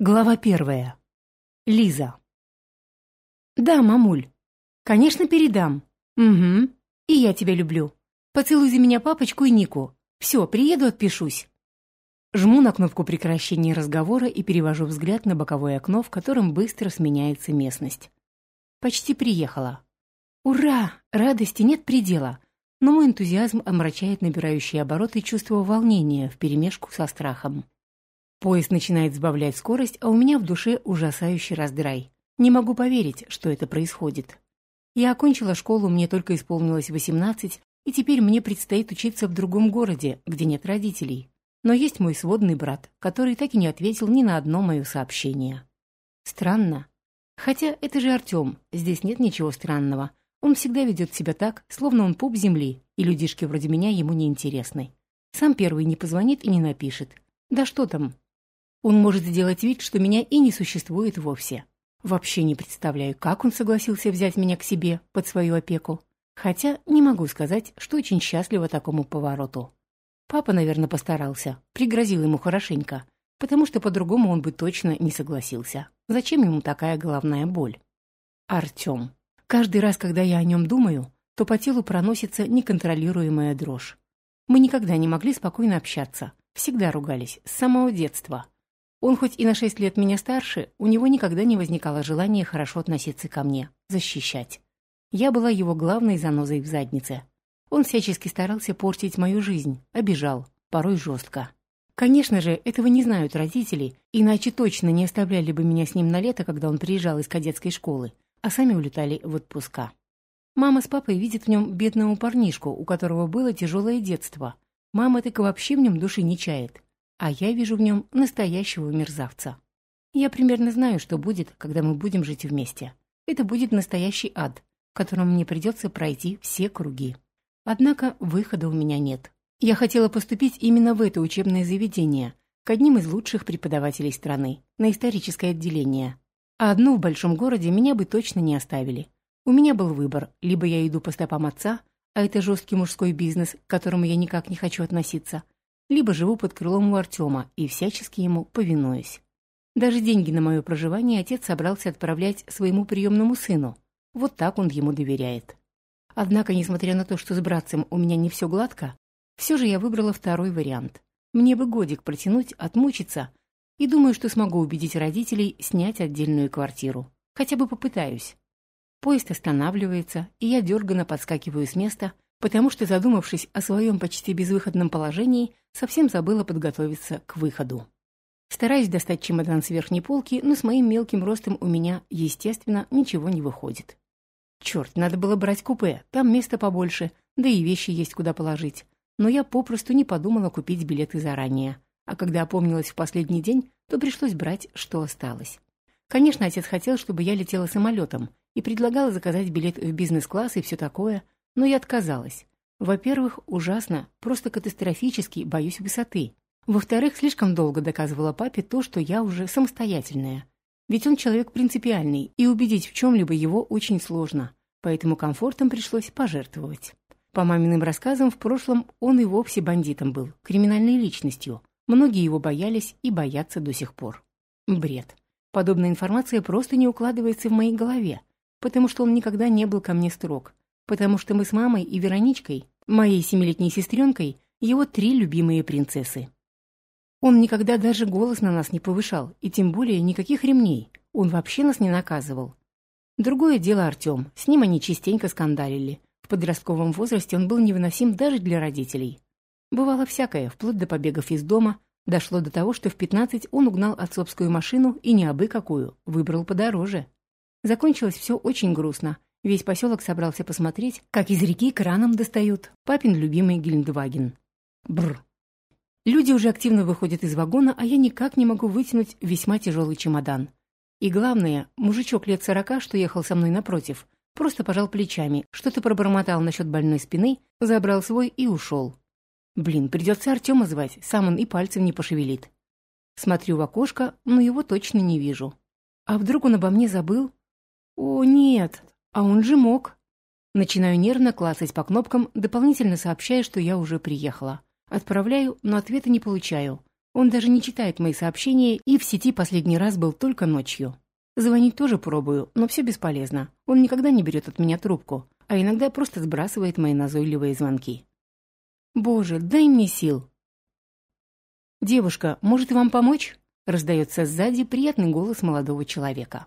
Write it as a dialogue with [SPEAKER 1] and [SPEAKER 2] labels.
[SPEAKER 1] Глава первая. Лиза. «Да, мамуль. Конечно, передам. Угу. И я тебя люблю. Поцелуй за меня папочку и Нику. Все, приеду, отпишусь». Жму на кнопку прекращения разговора и перевожу взгляд на боковое окно, в котором быстро сменяется местность. Почти приехала. Ура! Радости нет предела. Но мой энтузиазм омрачает набирающие обороты чувство волнения вперемешку со страхом. Поезд начинает сбавлять скорость, а у меня в душе ужасающий раздрай. Не могу поверить, что это происходит. Я окончила школу, мне только исполнилось 18, и теперь мне предстоит учиться в другом городе, где нет родителей. Но есть мой сводный брат, который так и не ответил ни на одно мое сообщение. Странно. Хотя это же Артем, здесь нет ничего странного. Он всегда ведет себя так, словно он пуп земли, и людишки вроде меня ему не интересны. Сам первый не позвонит и не напишет. Да что там, он может сделать вид, что меня и не существует вовсе. Вообще не представляю, как он согласился взять меня к себе под свою опеку. Хотя не могу сказать, что очень счастлива такому повороту. Папа, наверное, постарался, пригрозил ему хорошенько, потому что по-другому он бы точно не согласился. Зачем ему такая головная боль? Артем. Каждый раз, когда я о нем думаю, то по телу проносится неконтролируемая дрожь. Мы никогда не могли спокойно общаться, всегда ругались, с самого детства – он хоть и на шесть лет меня старше, у него никогда не возникало желания хорошо относиться ко мне, защищать. Я была его главной занозой в заднице. Он всячески старался портить мою жизнь, обижал, порой жестко. Конечно же, этого не знают родители, иначе точно не оставляли бы меня с ним на лето, когда он приезжал из кадетской школы, а сами улетали в отпуска. Мама с папой видят в нем бедного парнишку, у которого было тяжелое детство. Мама так и вообще в нем души не чает а я вижу в нем настоящего мерзавца. Я примерно знаю, что будет, когда мы будем жить вместе. Это будет настоящий ад, в котором мне придется пройти все круги. Однако выхода у меня нет. Я хотела поступить именно в это учебное заведение, к одним из лучших преподавателей страны, на историческое отделение. А одну в большом городе меня бы точно не оставили. У меня был выбор, либо я иду по стопам отца, а это жесткий мужской бизнес, к которому я никак не хочу относиться – либо живу под крылом у Артема и всячески ему повинуюсь. Даже деньги на мое проживание отец собрался отправлять своему приемному сыну. Вот так он ему доверяет. Однако, несмотря на то, что с братцем у меня не все гладко, все же я выбрала второй вариант. Мне бы годик протянуть, отмучиться, и думаю, что смогу убедить родителей снять отдельную квартиру. Хотя бы попытаюсь. Поезд останавливается, и я дерганно подскакиваю с места, потому что, задумавшись о своем почти безвыходном положении, совсем забыла подготовиться к выходу. Стараюсь достать чемодан с верхней полки, но с моим мелким ростом у меня, естественно, ничего не выходит. Черт, надо было брать купе, там места побольше, да и вещи есть куда положить. Но я попросту не подумала купить билеты заранее. А когда опомнилась в последний день, то пришлось брать, что осталось. Конечно, отец хотел, чтобы я летела самолетом и предлагал заказать билет в бизнес-класс и все такое, но я отказалась. Во-первых, ужасно, просто катастрофически боюсь высоты. Во-вторых, слишком долго доказывала папе то, что я уже самостоятельная. Ведь он человек принципиальный, и убедить в чем-либо его очень сложно, поэтому комфортом пришлось пожертвовать. По маминым рассказам, в прошлом он и вовсе бандитом был, криминальной личностью. Многие его боялись и боятся до сих пор. Бред. Подобная информация просто не укладывается в моей голове, потому что он никогда не был ко мне строг, потому что мы с мамой и Вероничкой, моей семилетней сестренкой, его три любимые принцессы. Он никогда даже голос на нас не повышал, и тем более никаких ремней. Он вообще нас не наказывал. Другое дело Артем, с ним они частенько скандалили. В подростковом возрасте он был невыносим даже для родителей. Бывало всякое, вплоть до побегов из дома, дошло до того, что в 15 он угнал отцовскую машину и не абы какую, выбрал подороже. Закончилось все очень грустно, Весь поселок собрался посмотреть, как из реки краном достают папин любимый Гельндваген. Бр. Люди уже активно выходят из вагона, а я никак не могу вытянуть весьма тяжелый чемодан. И главное, мужичок лет сорока, что ехал со мной напротив, просто пожал плечами, что-то пробормотал насчет больной спины, забрал свой и ушел. Блин, придется Артема звать, сам он и пальцем не пошевелит. Смотрю в окошко, но его точно не вижу. А вдруг он обо мне забыл? О, нет, а он же мог. Начинаю нервно клацать по кнопкам, дополнительно сообщая, что я уже приехала. Отправляю, но ответа не получаю. Он даже не читает мои сообщения и в сети последний раз был только ночью. Звонить тоже пробую, но все бесполезно. Он никогда не берет от меня трубку, а иногда просто сбрасывает мои назойливые звонки. «Боже, дай мне сил!» «Девушка, может вам помочь?» раздается сзади приятный голос молодого человека.